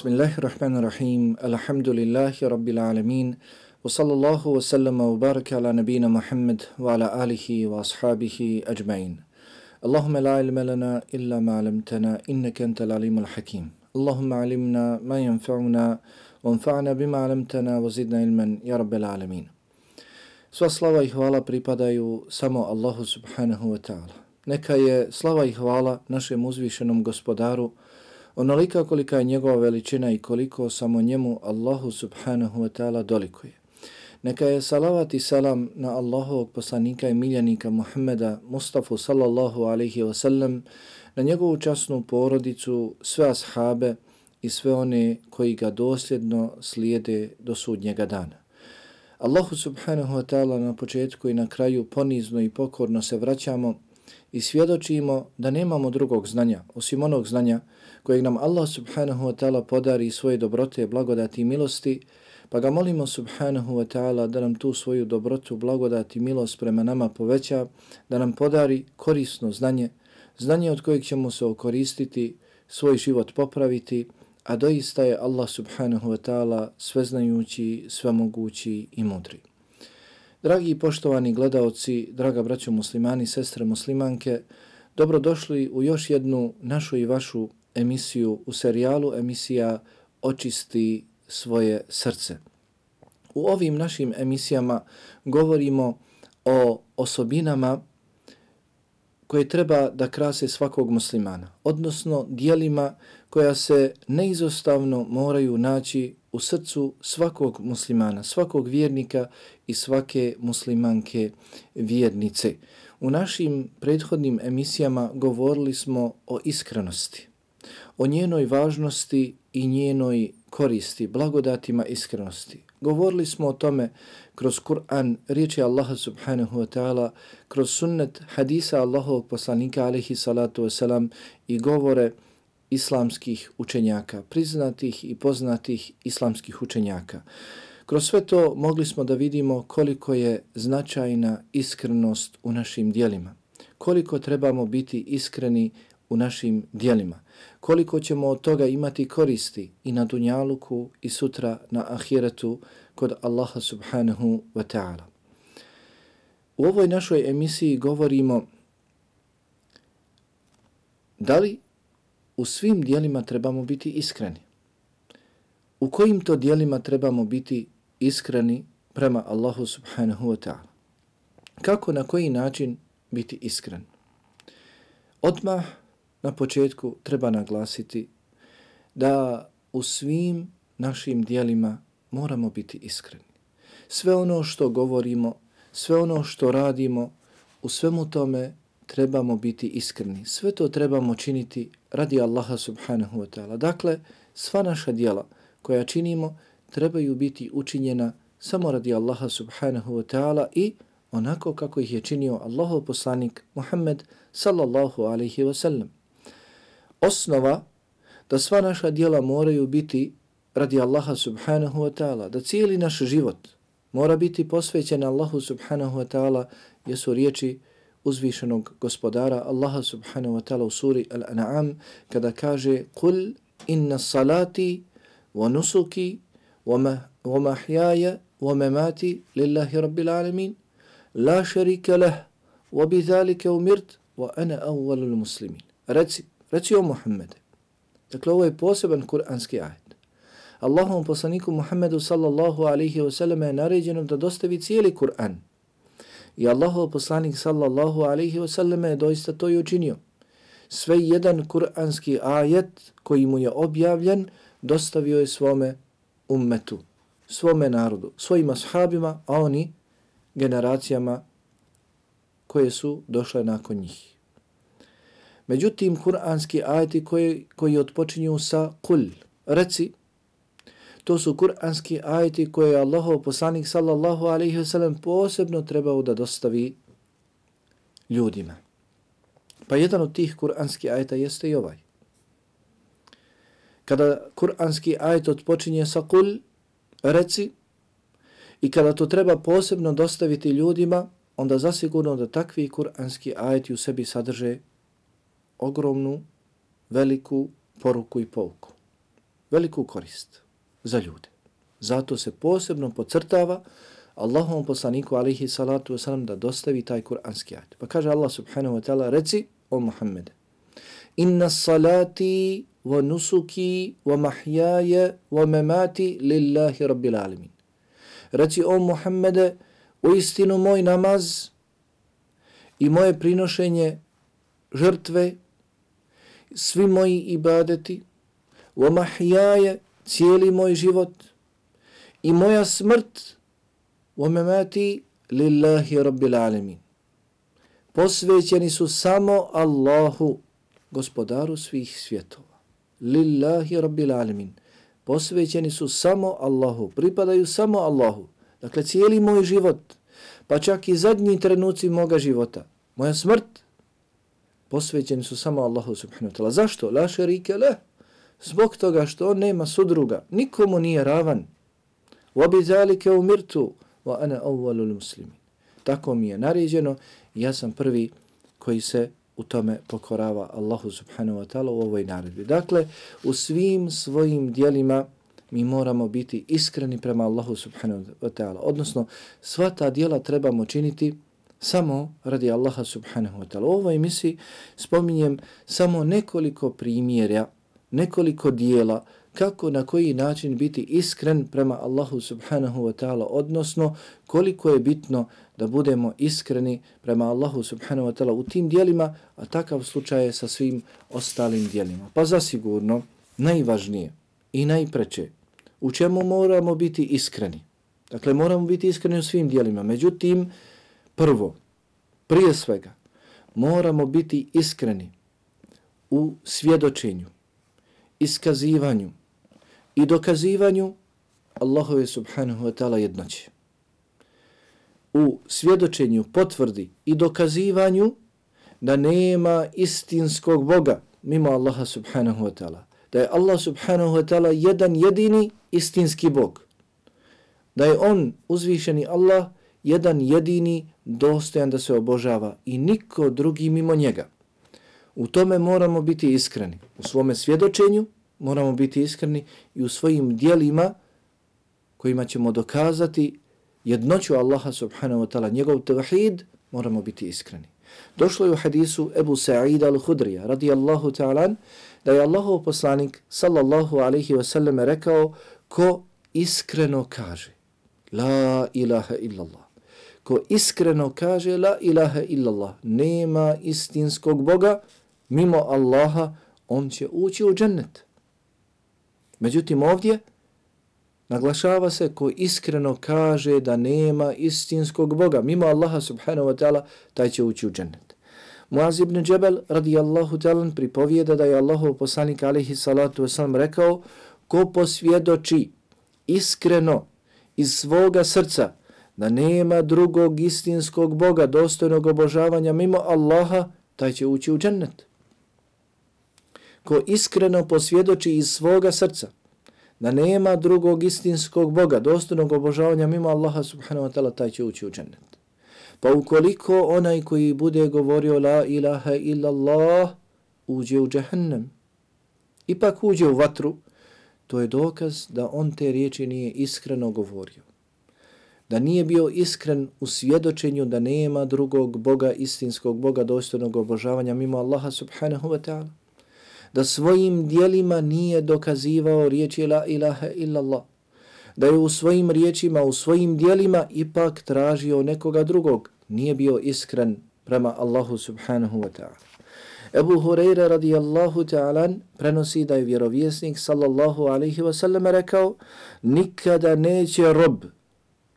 Bismillahirrahmanirrahim. Alhamdulillahi rabbil alamin. Wa sallallahu wa sallama wa baraka ala nabina Muhammad wa ala alihi wa ashabihi ajma'in. Allahumma la ilma lana illa ma 'allamtana innaka antal alimul hakim. Allahumma 'allimna ma yanfa'una wa bima 'allamtana wa zidna ilman ya rabbil alamin. Sva slava i hvala pripadaju samo Allahu subhanahu wa ta'ala. Neka je slava i hvala našem uzvišenom gospodaru onolika kolika je njegova veličina i koliko samo njemu Allahu subhanahu wa ta'ala dolikuje. Neka je salavat i salam na Allahovog poslanika i miljenika Muhammeda Mustafa sallallahu alaihi wa sallam, na njegovu časnu porodicu, sve ashabe i sve one koji ga dosljedno slijede do sudnjega dana. Allahu subhanahu wa ta'ala na početku i na kraju ponizno i pokorno se vraćamo i svjedočimo da nemamo drugog znanja, osim onog znanja kojeg nam Allah subhanahu wa ta'ala podari svoje dobrote, blagodati i milosti, pa ga molimo subhanahu wa ta'ala da nam tu svoju dobrotu, blagodati i milost prema nama poveća, da nam podari korisno znanje, znanje od kojeg ćemo se okoristiti, svoj život popraviti, a doista je Allah subhanahu wa ta'ala sveznajući, svemogući i mudri. Dragi i poštovani gledaoci, draga braćo muslimani, sestre muslimanke, dobrodošli u još jednu našu i vašu emisiju u serijalu emisija Očisti svoje srce. U ovim našim emisijama govorimo o osobinama koje treba da krase svakog muslimana, odnosno dijelima koja se neizostavno moraju naći u srcu svakog muslimana, svakog vjernika i svake muslimanke vjernice. U našim prethodnim emisijama govorili smo o iskrenosti, o njenoj važnosti i njenoj koristi, blagodatima iskrenosti. Govorili smo o tome kroz Kur'an, riječi Allaha subhanahu wa ta'ala, kroz sunnet hadisa Allahovog poslanika alaihi salatu wasalam i govore islamskih učenjaka, priznatih i poznatih islamskih učenjaka. Kroz sve to mogli smo da vidimo koliko je značajna iskrenost u našim dijelima, koliko trebamo biti iskreni u našim dijelima, koliko ćemo od toga imati koristi i na dunjaluku i sutra na ahiretu kod Allaha subhanahu wa ta'ala. U ovoj našoj emisiji govorimo da li u svim dijelima trebamo biti iskreni. U kojim to dijelima trebamo biti iskreni prema Allahu subhanahu wa ta'ala? Kako, na koji način biti iskren? Odmah na početku treba naglasiti da u svim našim dijelima moramo biti iskreni. Sve ono što govorimo, sve ono što radimo, u svemu tome trebamo biti iskreni. Sve to trebamo činiti radi Allaha subhanahu wa ta'ala. Dakle, sva naša dijela koja činimo trebaju biti učinjena samo radi Allaha subhanahu wa ta'ala i onako kako ih je činio Allahov poslanik Muhammed sallallahu alaihi wa sallam. Osnova da sva naša dijela moraju biti radi Allaha subhanahu wa ta'ala, da cijeli naš život mora biti posvećen Allahu subhanahu wa ta'ala jesu riječi uzvišenog gospodara Allaha subhanahu wa ta'ala u suri Al-An'am kada kaže Kul inna salati wa nusuki wa mahyaya wa mamati lillahi rabbil alamin la sharika lah wa bidhalika umirt wa ana awwalul muslimin. Reci, reci o Muhammede. Dakle, ovo je poseban kuranski ajet. Allahom poslaniku Muhammedu sallallahu alaihi wa sallam je naređeno da dostavi cijeli Kur'an. I Allahov poslanik sallallahu alaihi wa sallam je doista to i učinio. Sve jedan kuranski ajet koji mu je objavljen dostavio je svome ummetu, svome narodu, svojim ashabima, a oni generacijama koje su došle nakon njih. Međutim, kuranski ajeti koji, koji odpočinju sa kul, reci, to su kuranski ajeti koje je Allahov poslanik sallallahu alaihi ve sellem posebno trebao da dostavi ljudima. Pa jedan od tih kuranski ajeta jeste i ovaj. Kada kuranski ajet odpočinje sa kul, reci, i kada to treba posebno dostaviti ljudima, onda zasigurno da takvi kuranski ajeti u sebi sadrže ogromnu, veliku poruku i pouku. veliku korist za ljude. Zato se posebno pocrtava Allahom poslaniku alihi salatu wasalam da dostavi taj kuranski ajat. Pa kaže Allah subhanahu wa ta'ala, reci o Muhammede, inna salati wa nusuki wa mahjaje wa memati lillahi rabbil alamin. Reci o Muhammede, u istinu moj namaz i moje prinošenje žrtve, svi moji ibadeti, wa mahjaje, cijeli moj život i moja smrt, wa memati lillahi rabbil alamin. Posvećeni su samo Allahu, gospodaru svih svjetova lillahi rabbil alamin. Posvećeni su samo Allahu, pripadaju samo Allahu. Dakle, cijeli moj život, pa čak i zadnji trenuci moga života, moja smrt, posvećeni su samo Allahu subhanahu wa ta'ala. Zašto? La šerike leh Zbog toga što on nema sudruga, nikomu nije ravan. Wa bi zalike umirtu, wa ana awwalul muslimin. Tako mi je naređeno, ja sam prvi koji se u tome pokorava Allahu subhanahu wa ta'ala u ovoj naredbi. Dakle, u svim svojim dijelima mi moramo biti iskreni prema Allahu subhanahu wa ta'ala. Odnosno, sva ta dijela trebamo činiti samo radi Allaha subhanahu wa ta'ala. U ovoj misiji spominjem samo nekoliko primjera nekoliko dijela kako na koji način biti iskren prema Allahu subhanahu wa ta'ala, odnosno koliko je bitno da budemo iskreni prema Allahu subhanahu wa ta'ala u tim dijelima, a takav slučaj je sa svim ostalim dijelima. Pa zasigurno, najvažnije i najpreće, u čemu moramo biti iskreni? Dakle, moramo biti iskreni u svim dijelima. Međutim, prvo, prije svega, moramo biti iskreni u svjedočenju, iskazivanju i dokazivanju Allahove subhanahu wa ta'ala jednoće u svjedočenju, potvrdi i dokazivanju da nema istinskog Boga mimo Allaha subhanahu wa ta'ala. Da je Allah subhanahu wa ta'ala jedan jedini istinski Bog. Da je On, uzvišeni Allah, jedan jedini dostojan da se obožava i niko drugi mimo njega. U tome moramo biti iskreni. U svome svjedočenju moramo biti iskreni i u svojim dijelima kojima ćemo dokazati jednoću Allaha subhanahu wa ta'ala, njegov tevahid, moramo biti iskreni. Došlo je u hadisu Ebu Sa'ida al-Hudrija, radijallahu ta'ala, da je Allahov poslanik, sallallahu alaihi wa sallam, rekao, ko iskreno kaže, la ilaha illallah, ko iskreno kaže, la ilaha illallah, nema istinskog Boga, mimo Allaha, on će ući u džennet. Međutim, ovdje, Naglašava se ko iskreno kaže da nema istinskog Boga. Mimo Allaha subhanahu wa ta'ala, taj će ući u džennet. Muaz ibn Džebel radijallahu ta'ala pripovijeda da je Allahov poslanik alihi salatu wasalam rekao ko posvjedoči iskreno iz svoga srca da nema drugog istinskog Boga dostojnog obožavanja mimo Allaha, taj će ući u džennet. Ko iskreno posvjedoči iz svoga srca da nema drugog istinskog Boga, dostojnog obožavanja mimo Allaha subhanahu wa ta'ala, taj će ući u džennet. Pa ukoliko onaj koji bude govorio la ilaha illa Allah, uđe u džahnem, ipak uđe u vatru, to je dokaz da on te riječi nije iskreno govorio. Da nije bio iskren u svjedočenju da nema drugog Boga, istinskog Boga, dostojnog obožavanja mimo Allaha subhanahu wa ta'ala da svojim dijelima nije dokazivao riječi la ilaha illallah, da je u svojim riječima, u svojim dijelima ipak tražio nekoga drugog, nije bio iskren prema Allahu subhanahu wa ta'ala. Ebu Hureyre radijallahu ta'ala prenosi da je vjerovjesnik sallallahu alaihi wa sallam rekao nikada neće rob,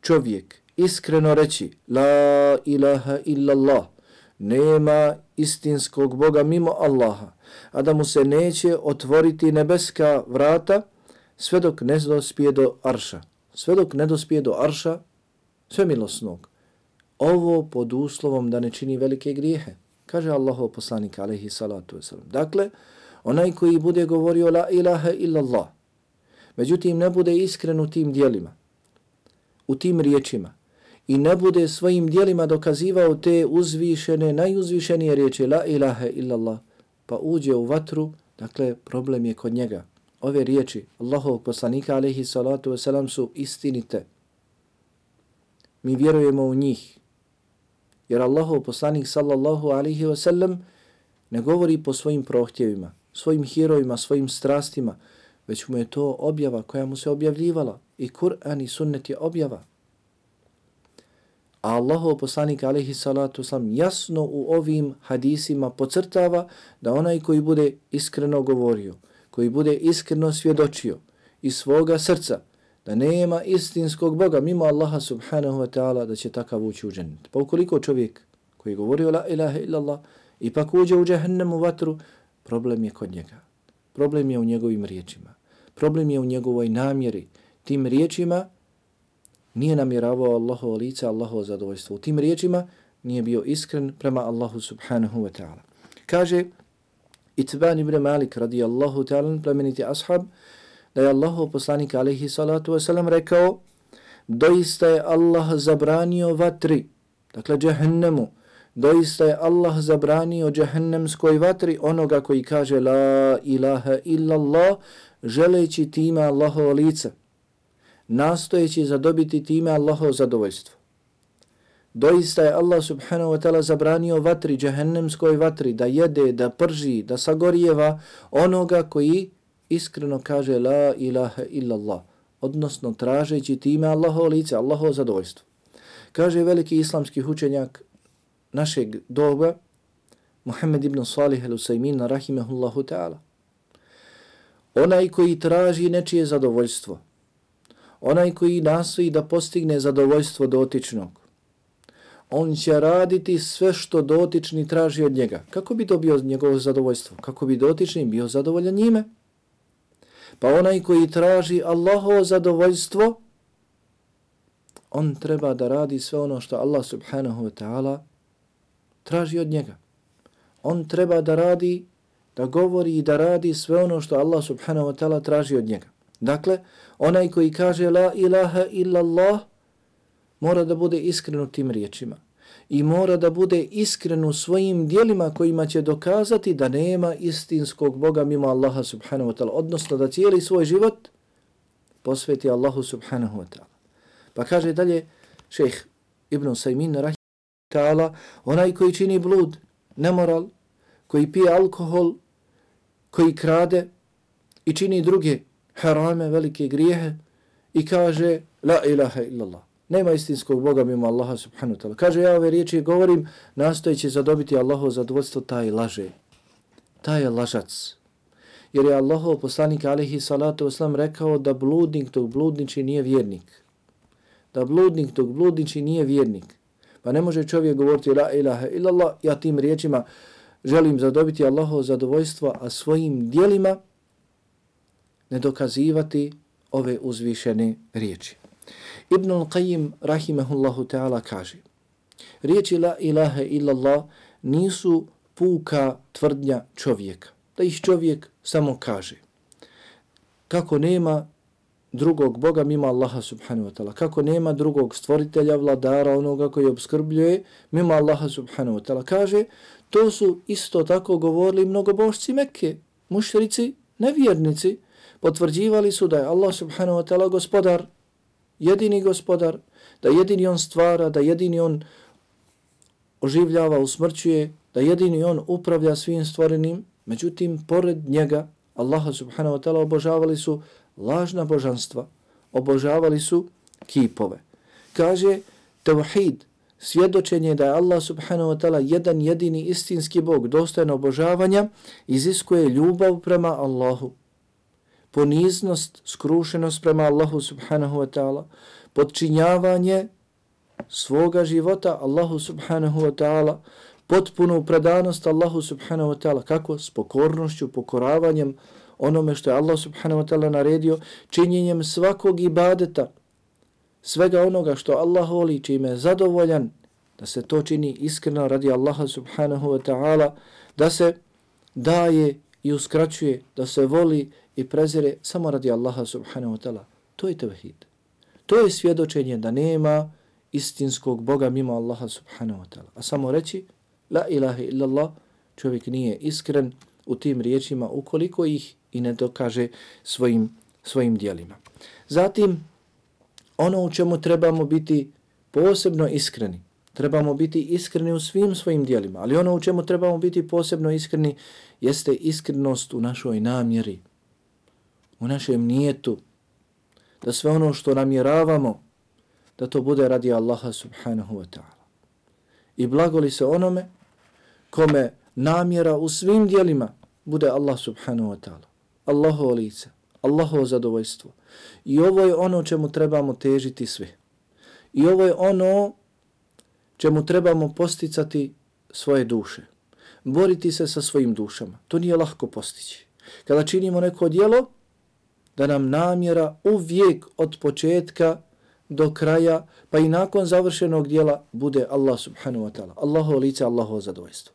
čovjek, iskreno reći la ilaha illallah, nema istinskog Boga mimo Allaha, a da mu se neće otvoriti nebeska vrata sve dok ne dospije do arša. Sve dok ne dospije do arša, sve milosnog. Ovo pod uslovom da ne čini velike grijehe. Kaže Allahov poslanik, alaihi salatu wasalam. Dakle, onaj koji bude govorio la ilaha illallah, međutim ne bude iskren u tim dijelima, u tim riječima, i ne bude svojim dijelima dokazivao te uzvišene, najuzvišenije riječi la ilaha illallah, pa uđe u vatru, dakle problem je kod njega. ove riječi Allahovog poslanika alaihi salatu wasalam su istinite. Mi vjerujemo u njih. Jer Allahov poslanik sallallahu alaihi wasalam ne govori po svojim prohtjevima, svojim herojima, svojim strastima, već mu je to objava koja mu se objavljivala. I Kur'an i sunnet je objava. A Allahov poslanik alaihi salatu sam jasno u ovim hadisima pocrtava da onaj koji bude iskreno govorio, koji bude iskreno svjedočio iz svoga srca da nema istinskog Boga mimo Allaha subhanahu wa ta'ala da će takav ući u džennet. Pa ukoliko čovjek koji govori la ilaha illallah ipak uđe u džahennemu vatru, problem je kod njega. Problem je u njegovim riječima. Problem je u njegovoj namjeri. Tim riječima nije namjeravao Allahovo lice, Allahovo zadovoljstvo. U tim riječima nije bio iskren prema Allahu subhanahu wa ta'ala. Kaže Itban ibn Malik radijallahu ta'ala plemeniti ashab da je Allahov poslanik alaihi salatu wasalam rekao doista je Allah zabranio vatri, dakle džahennemu, doista je Allah zabranio džahennemskoj vatri onoga koji kaže la ilaha illallah želeći time Allahovo lice, nastojeći zadobiti time Allahovo zadovoljstvo. Doista je Allah subhanahu wa ta'ala zabranio vatri, džehennemskoj vatri, da jede, da prži, da sagorijeva onoga koji iskreno kaže la ilaha illallah, odnosno tražeći time Allaho lice, Allaho zadovoljstvo. Kaže veliki islamski učenjak našeg doba, Muhammed ibn Salih al-Usaymin, rahimahullahu ta'ala. Onaj koji traži nečije zadovoljstvo, onaj koji nastoji da postigne zadovoljstvo dotičnog, on će raditi sve što dotični traži od njega. Kako bi dobio njegovo zadovoljstvo? Kako bi dotični bio zadovoljan njime? Pa onaj koji traži Allahovo zadovoljstvo, on treba da radi sve ono što Allah subhanahu wa ta'ala traži od njega. On treba da radi, da govori i da radi sve ono što Allah subhanahu wa ta'ala traži od njega. Dakle, onaj koji kaže la ilaha illa Allah, mora da bude iskren u tim riječima i mora da bude iskren u svojim dijelima kojima će dokazati da nema istinskog Boga mimo Allaha subhanahu wa ta'ala, odnosno da cijeli svoj život posveti Allahu subhanahu wa ta'ala. Pa kaže dalje šejh Ibn Sajmin rahim ta'ala, onaj koji čini blud, nemoral, koji pije alkohol, koji krade i čini druge harame, velike grijehe i kaže la ilaha illallah. Nema istinskog Boga mimo Allaha subhanahu ta'ala. Kaže, ja ove riječi govorim, nastojeći zadobiti Allaho zadovoljstvo, taj laže. Taj je lažac. Jer je Allahov poslanik alihi salatu oslam rekao da bludnik tog bludniči nije vjernik. Da bludnik tog bludniči nije vjernik. Pa ne može čovjek govoriti la ilaha illallah, ja tim riječima želim zadobiti Allaho zadovoljstvo, a svojim dijelima ne dokazivati ove uzvišene riječi. Ibn al-Qayyim rahimahullahu ta'ala kaže Riječi la ilaha illallah nisu puka tvrdnja čovjeka. Da ih čovjek samo kaže. Kako nema drugog Boga mimo Allaha subhanahu wa ta'ala. Kako nema drugog stvoritelja, vladara, onoga koji obskrbljuje mimo Allaha subhanahu wa ta'ala. Kaže, to su isto tako govorili mnogobošci Mekke, mušrici, nevjernici, potvrđivali su da je Allah subhanahu wa ta'ala gospodar jedini gospodar, da jedini on stvara, da jedini on oživljava, usmrćuje, da jedini on upravlja svim stvorenim, međutim, pored njega, Allaha subhanahu wa ta'ala obožavali su lažna božanstva, obožavali su kipove. Kaže, tevhid, svjedočenje da je Allah subhanahu wa ta'ala jedan jedini istinski Bog, dostojan obožavanja, iziskuje ljubav prema Allahu poniznost, skrušenost prema Allahu subhanahu wa ta'ala, podčinjavanje svoga života Allahu subhanahu wa ta'ala, potpunu predanost Allahu subhanahu wa ta'ala, kako? S pokornošću, pokoravanjem onome što je Allah subhanahu wa ta'ala naredio, činjenjem svakog ibadeta, svega onoga što Allah voli, čime je zadovoljan, da se to čini iskreno radi Allaha subhanahu wa ta'ala, da se daje i uskraćuje, da se voli i prezire samo radi Allaha subhanahu wa ta'ala. To je tevhid. To je svjedočenje da nema istinskog Boga mimo Allaha subhanahu wa ta'ala. A samo reći la ilaha illallah čovjek nije iskren u tim riječima ukoliko ih i ne dokaže svojim, svojim dijelima. Zatim, ono u čemu trebamo biti posebno iskreni, trebamo biti iskreni u svim svojim dijelima, ali ono u čemu trebamo biti posebno iskreni jeste iskrenost u našoj namjeri, u našem nijetu, da sve ono što namjeravamo, da to bude radi Allaha subhanahu wa ta'ala. I blagoli se onome kome namjera u svim dijelima bude Allah subhanahu wa ta'ala. Allahovo lice, Allahovo zadovoljstvo. I ovo je ono čemu trebamo težiti svi. I ovo je ono čemu trebamo posticati svoje duše. Boriti se sa svojim dušama. To nije lahko postići. Kada činimo neko dijelo, da nam namjera uvijek od početka do kraja, pa i nakon završenog dijela bude Allah subhanahu wa ta'ala. Allahovo lice, Allahovo zadovoljstvo.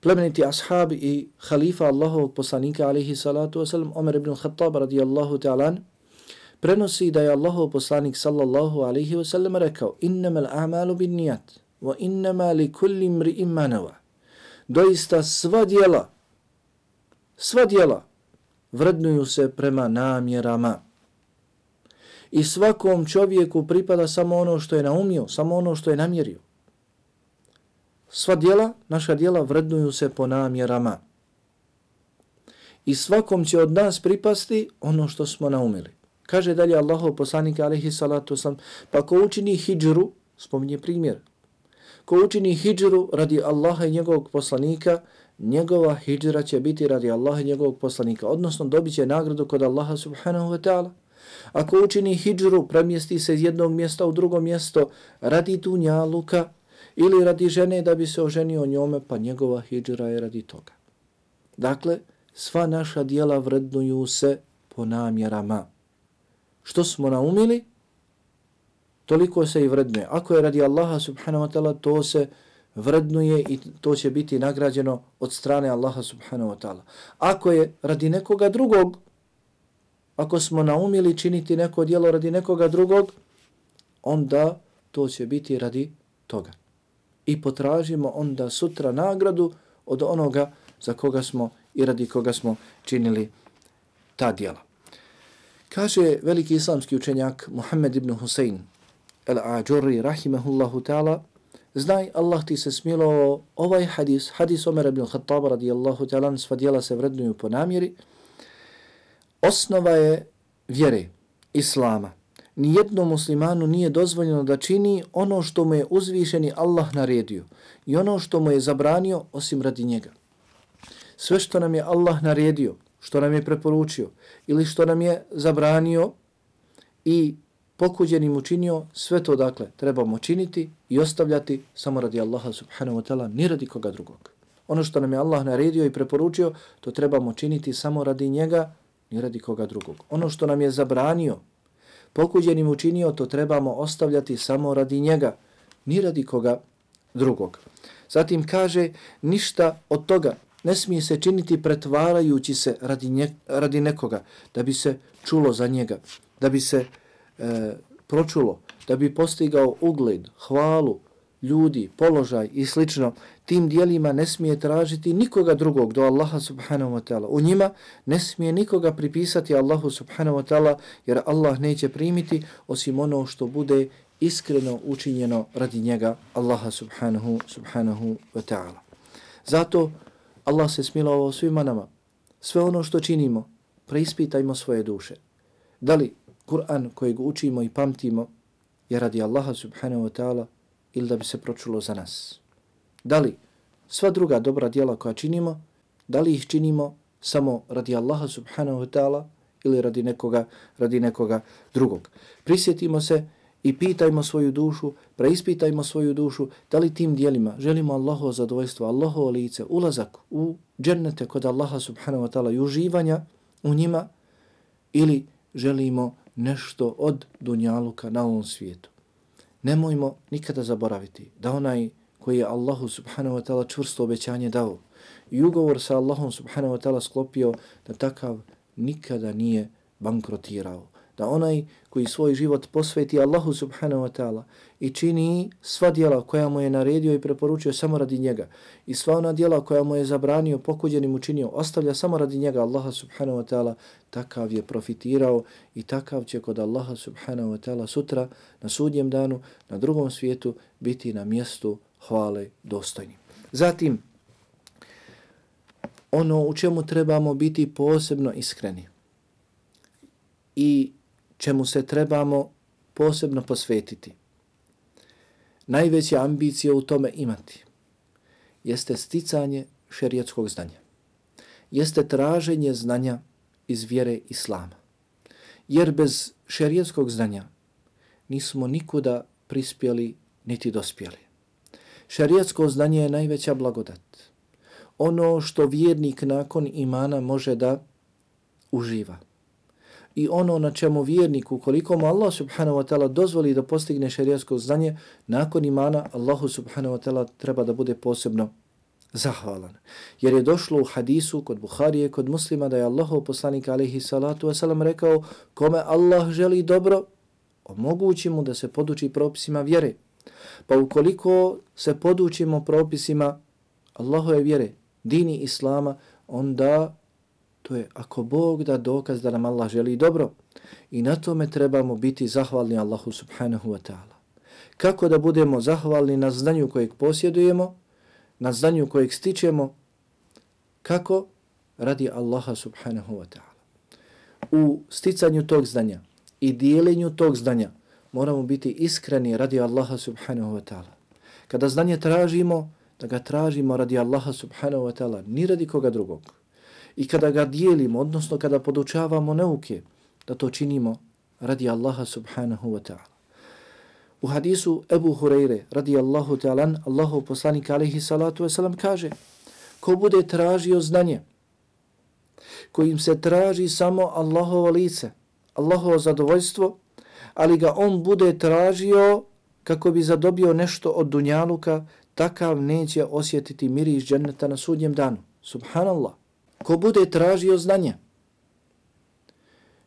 Plemeniti ashab i halifa Allahovog poslanika alihi salatu wasalam, Omer ibn Khattab radijallahu ta'alan, prenosi da je Allahov poslanik sallallahu alihi wasallam rekao innama l'amalu bin nijat wa innama li kulli mri imanava. Doista sva dijela, sva dijela vrednuju se prema namjerama. I svakom čovjeku pripada samo ono što je naumio, samo ono što je namjerio. Sva dijela, naša dijela vrednuju se po namjerama. I svakom će od nas pripasti ono što smo naumili. Kaže dalje Allahov poslanik alaihi salatu sam, pa ko učini hijđru, spominje primjer, ko učini hijđru radi Allaha i njegovog poslanika, njegova hijđra će biti radi Allaha i njegovog poslanika, odnosno dobit će nagradu kod Allaha subhanahu wa ta'ala. Ako učini hijđru, premjesti se iz jednog mjesta u drugo mjesto radi dunjaluka ili radi žene da bi se oženio njome, pa njegova hijđra je radi toga. Dakle, sva naša dijela vrednuju se po namjerama. Što smo naumili, toliko se i vredne. Ako je radi Allaha subhanahu wa ta'ala, to se vrednuje i to će biti nagrađeno od strane Allaha subhanahu wa ta'ala. Ako je radi nekoga drugog, ako smo naumili činiti neko djelo radi nekoga drugog, onda to će biti radi toga. I potražimo onda sutra nagradu od onoga za koga smo i radi koga smo činili ta djela. Kaže veliki islamski učenjak Muhammed ibn Husein al-Ađurri rahimehullahu ta'ala Znaj, Allah ti se smilo ovaj hadis, hadis Omer ibn Khattab radijallahu ta'ala, sva dijela se vrednuju po namjeri, osnova je vjere, islama. Nijednom muslimanu nije dozvoljeno da čini ono što mu je uzvišeni Allah naredio i ono što mu je zabranio osim radi njega. Sve što nam je Allah naredio, što nam je preporučio ili što nam je zabranio i pokuđenim učinio, sve to dakle trebamo činiti i ostavljati samo radi Allaha subhanahu wa ta'ala, ni radi koga drugog. Ono što nam je Allah naredio i preporučio, to trebamo činiti samo radi njega, ni radi koga drugog. Ono što nam je zabranio, pokuđenim učinio, to trebamo ostavljati samo radi njega, ni radi koga drugog. Zatim kaže, ništa od toga ne smije se činiti pretvarajući se radi, nje, radi nekoga, da bi se čulo za njega, da bi se e, pročulo, da bi postigao ugled, hvalu, ljudi, položaj i slično, tim dijelima ne smije tražiti nikoga drugog do Allaha subhanahu wa ta'ala. U njima ne smije nikoga pripisati Allahu subhanahu wa ta'ala jer Allah neće primiti osim ono što bude iskreno učinjeno radi njega Allaha subhanahu, subhanahu wa ta'ala. Zato Allah se smilovao svima nama. Sve ono što činimo, preispitajmo svoje duše. Da li Kur'an kojeg učimo i pamtimo je radi Allaha subhanahu wa ta'ala ili da bi se pročulo za nas. Da li sva druga dobra djela koja činimo, da li ih činimo samo radi Allaha subhanahu wa ta'ala ili radi nekoga, radi nekoga drugog. Prisjetimo se i pitajmo svoju dušu, preispitajmo svoju dušu, da li tim dijelima želimo Allahovo zadovoljstvo, Allahovo lice, ulazak u džennete kod Allaha subhanahu wa ta'ala i uživanja u njima ili želimo nešto od dunjaluka na ovom svijetu. Nemojmo nikada zaboraviti da onaj koji je Allahu subhanahu wa ta'ala čvrsto obećanje dao i ugovor sa Allahom subhanahu wa ta'ala sklopio da takav nikada nije bankrotirao da onaj koji svoj život posveti Allahu subhanahu wa ta'ala i čini sva dijela koja mu je naredio i preporučio samo radi njega i sva ona dijela koja mu je zabranio, pokuđenim učinio, ostavlja samo radi njega Allaha subhanahu wa ta'ala, takav je profitirao i takav će kod Allaha subhanahu wa ta'ala sutra na sudnjem danu, na drugom svijetu biti na mjestu hvale dostojnim. Zatim, ono u čemu trebamo biti posebno iskreni i čemu se trebamo posebno posvetiti. Najveće ambicije u tome imati jeste sticanje šerijetskog znanja. Jeste traženje znanja iz vjere Islama. Jer bez šerijetskog znanja nismo nikuda prispjeli niti dospjeli. Šerijetsko znanje je najveća blagodat. Ono što vjernik nakon imana može da uživa i ono na čemu vjernik, ukoliko mu Allah subhanahu wa ta'ala dozvoli da postigne šarijasko znanje, nakon imana Allahu subhanahu wa ta'ala treba da bude posebno zahvalan. Jer je došlo u hadisu kod Buharije, kod muslima, da je Allahov poslanik alaihi salatu wasalam rekao kome Allah želi dobro, omogući mu da se poduči propisima vjere. Pa ukoliko se podučimo propisima Allahove vjere, dini Islama, onda To je ako Bog da dokaz da nam Allah želi dobro. I na tome trebamo biti zahvalni Allahu subhanahu wa ta'ala. Kako da budemo zahvalni na znanju kojeg posjedujemo, na znanju kojeg stičemo, kako? Radi Allaha subhanahu wa ta'ala. U sticanju tog znanja i dijelenju tog znanja moramo biti iskreni radi Allaha subhanahu wa ta'ala. Kada znanje tražimo, da ga tražimo radi Allaha subhanahu wa ta'ala, ni radi koga drugog i kada ga dijelimo, odnosno kada podučavamo nauke, da to činimo radi Allaha subhanahu wa ta'ala. U hadisu Ebu Hureyre radi Allahu ta'ala, Allahu poslanik alaihi salatu wasalam kaže ko bude tražio znanje kojim se traži samo Allahovo lice, Allahovo zadovoljstvo, ali ga on bude tražio kako bi zadobio nešto od dunjaluka, takav neće osjetiti miris dženneta na sudnjem danu. Subhanallah ko bude tražio znanje,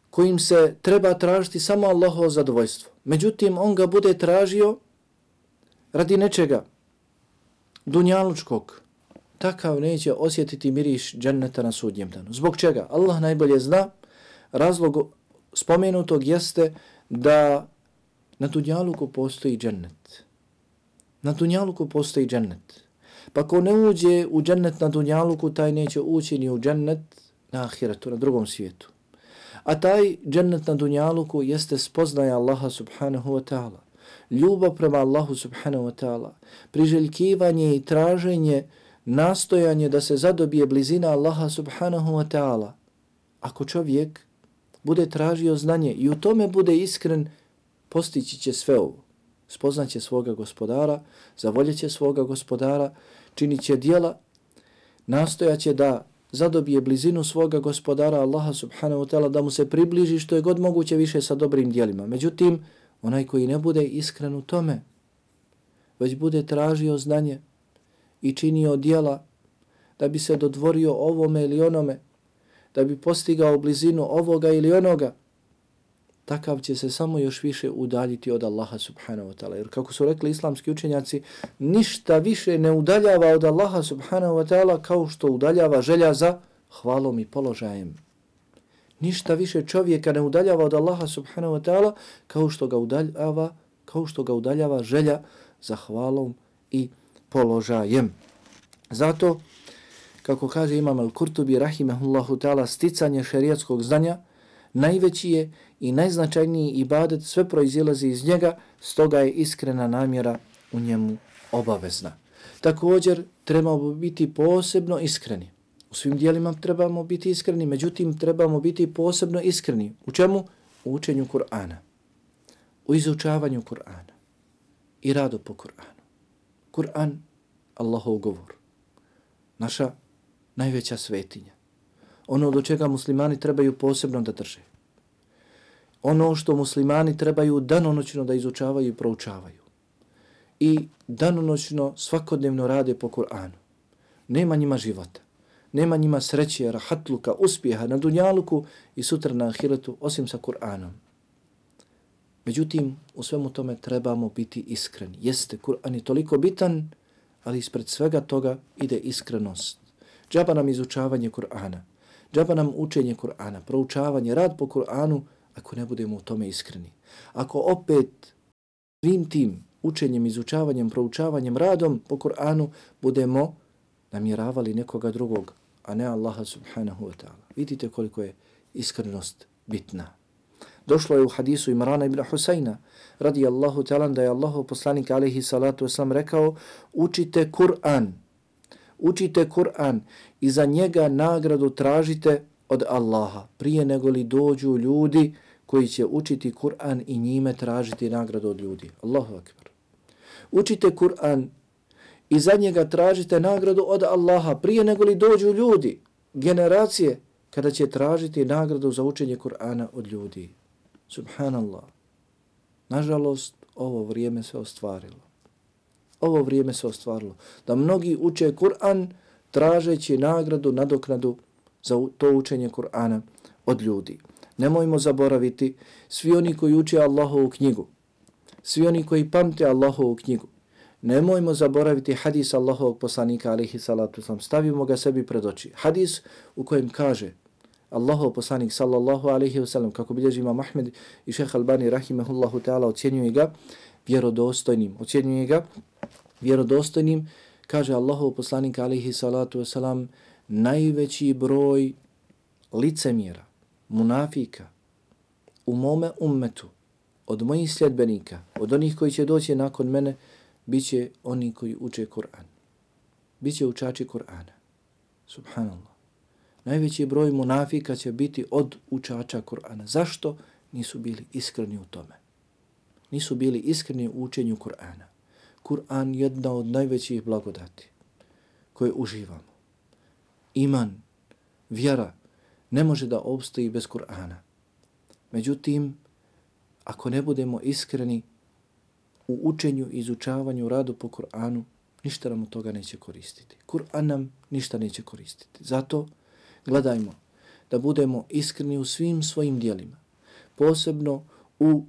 kojim se treba tražiti samo Allahovo zadovoljstvo. Međutim, on ga bude tražio radi nečega dunjalučkog, takav neće osjetiti miriš dženneta na sudnjem danu. Zbog čega? Allah najbolje zna. Razlog spomenutog jeste da na dunjaluku postoji džennet. Na dunjaluku postoji džennet. Pa ko ne uđe u džennet na dunjaluku, taj neće ući ni u džennet na ahiretu, na drugom svijetu. A taj džennet na dunjaluku jeste spoznaja Allaha subhanahu wa ta'ala. Ljubav prema Allahu subhanahu wa ta'ala. Priželjkivanje i traženje, nastojanje da se zadobije blizina Allaha subhanahu wa ta'ala. Ako čovjek bude tražio znanje i u tome bude iskren, postići će sve ovo. Spoznaće svoga gospodara, zavoljeće svoga gospodara, činit će dijela, nastojaće da zadobije blizinu svoga gospodara Allaha subhanahu wa ta'ala, da mu se približi što je god moguće više sa dobrim dijelima. Međutim, onaj koji ne bude iskren u tome, već bude tražio znanje i činio dijela da bi se dodvorio ovome ili onome, da bi postigao blizinu ovoga ili onoga, takav će se samo još više udaljiti od Allaha subhanahu wa ta'ala. Jer kako su rekli islamski učenjaci, ništa više ne udaljava od Allaha subhanahu wa ta'ala kao što udaljava želja za hvalom i položajem. Ništa više čovjeka ne udaljava od Allaha subhanahu wa ta'ala kao što ga udaljava kao što ga udaljava želja za hvalom i položajem. Zato, kako kaže Imam Al-Kurtubi, rahimahullahu ta'ala, sticanje šerijatskog znanja, najveći je i najznačajniji ibadet, sve proizilazi iz njega, stoga je iskrena namjera u njemu obavezna. Također, trebamo biti posebno iskreni. U svim dijelima trebamo biti iskreni, međutim, trebamo biti posebno iskreni. U čemu? U učenju Kur'ana. U izučavanju Kur'ana. I radu po Kur'anu. Kur'an, Allahov govor. Naša najveća svetinja ono do čega muslimani trebaju posebno da drže. Ono što muslimani trebaju danonoćno da izučavaju i proučavaju. I danonoćno svakodnevno rade po Kur'anu. Nema njima života. Nema njima sreće, rahatluka, uspjeha na dunjaluku i sutra na ahiretu osim sa Kur'anom. Međutim, u svemu tome trebamo biti iskreni. Jeste, Kur'an je toliko bitan, ali ispred svega toga ide iskrenost. Džaba nam izučavanje Kur'ana, džaba nam učenje Kur'ana, proučavanje, rad po Kur'anu, ako ne budemo u tome iskreni. Ako opet svim tim učenjem, izučavanjem, proučavanjem, radom po Kur'anu budemo namjeravali nekoga drugog, a ne Allaha subhanahu wa ta'ala. Vidite koliko je iskrenost bitna. Došlo je u hadisu Imrana ibn Husayna, radi Allahu ta'ala, da je Allahu poslanik alaihi salatu wasalam rekao, učite Kur'an, učite Kur'an i za njega nagradu tražite od Allaha, prije nego li dođu ljudi koji će učiti Kur'an i njime tražiti nagradu od ljudi. Allahu akbar. Učite Kur'an i za njega tražite nagradu od Allaha prije nego li dođu ljudi, generacije, kada će tražiti nagradu za učenje Kur'ana od ljudi. Subhanallah. Nažalost, ovo vrijeme se ostvarilo. Ovo vrijeme se ostvarilo. Da mnogi uče Kur'an tražeći nagradu, nadoknadu za to učenje Kur'ana od ljudi. Nemojmo zaboraviti svi oni koji uče Allahovu knjigu, svi oni koji pamte Allahovu knjigu, nemojmo zaboraviti hadis Allahovog poslanika alihi salatu sam. Stavimo ga sebi pred oči. Hadis u kojem kaže Allahov poslanik sallallahu alihi wasallam, kako bilježi imam Ahmed i šeha Albani rahimehullahu ta'ala, ocjenjuje ga vjerodostojnim. Ocjenjuje ga vjerodostojnim, kaže Allahov poslanik alihi salatu wasalam, najveći broj licemjera, munafika u mome ummetu, od mojih sljedbenika, od onih koji će doći nakon mene, bit će oni koji uče Kur'an. Biće učači Kur'ana. Subhanallah. Najveći broj munafika će biti od učača Kur'ana. Zašto? Nisu bili iskreni u tome. Nisu bili iskreni u učenju Kur'ana. Kur'an je jedna od najvećih blagodati koje uživamo. Iman, vjera, ne može da obstoji bez Kur'ana. Međutim, ako ne budemo iskreni u učenju, izučavanju, radu po Kur'anu, ništa nam od toga neće koristiti. Kur'an nam ništa neće koristiti. Zato gledajmo da budemo iskreni u svim svojim dijelima, posebno u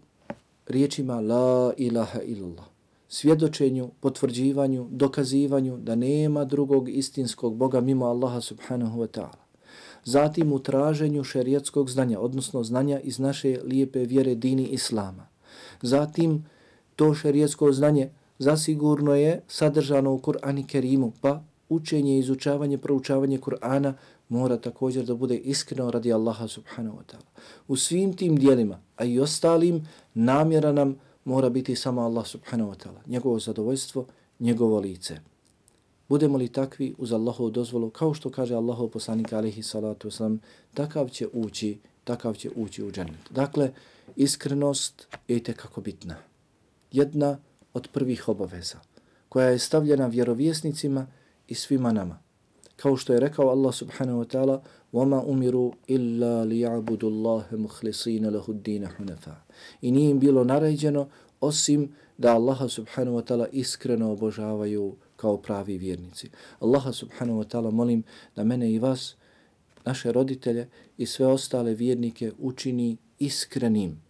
riječima La ilaha illallah, svjedočenju, potvrđivanju, dokazivanju da nema drugog istinskog Boga mimo Allaha subhanahu wa ta'ala zatim u traženju šerijatskog znanja, odnosno znanja iz naše lijepe vjere dini Islama. Zatim to šerijatsko znanje zasigurno je sadržano u Kur'ani Kerimu, pa učenje, izučavanje, proučavanje Kur'ana mora također da bude iskreno radi Allaha subhanahu wa ta'ala. U svim tim dijelima, a i ostalim, namjera nam mora biti samo Allah subhanahu wa ta'ala, njegovo zadovoljstvo, njegovo lice. Budemo li takvi uz Allahovu dozvolu, kao što kaže Allahov poslanik alihi salatu wasalam, takav će ući, takav će ući u džennet. Dakle, iskrenost je kako bitna. Jedna od prvih obaveza koja je stavljena vjerovjesnicima i svima nama. Kao što je rekao Allah subhanahu wa ta'ala وَمَا أُمِرُوا إِلَّا لِيَعْبُدُ اللَّهَ مُخْلِصِينَ لَهُ الدِّينَ حُنَفَا I nije im bilo naređeno osim da Allaha subhanahu wa ta'ala iskreno obožavaju kao pravi vjernici. Allaha subhanahu wa ta'ala molim da mene i vas, naše roditelje i sve ostale vjernike učini iskrenim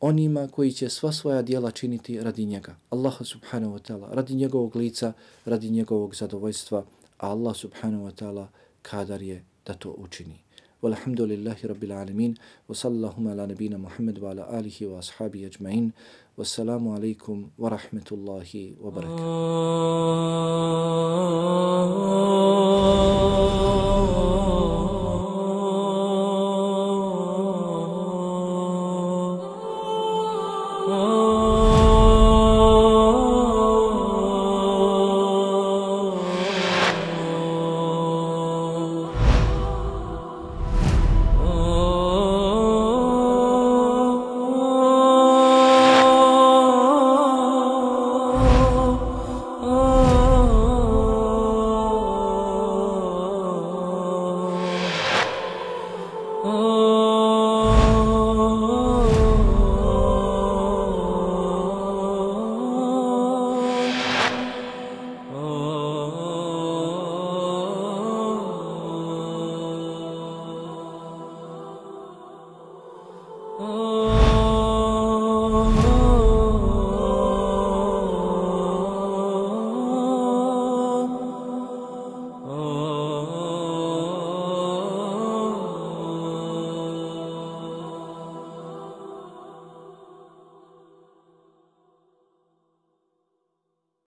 onima koji će sva svoja dijela činiti radi njega. Allaha subhanahu wa ta'ala, radi njegovog lica, radi njegovog zadovoljstva, a Allah subhanahu wa ta'ala kadar je da to učini. Walhamdulillahi rabbil alemin, wa sallahuma ala nabina Muhammed wa ala alihi wa ashabi ajma'in, Wassalamu alaikum wa rahmetullahi wa barakatuh. Ah.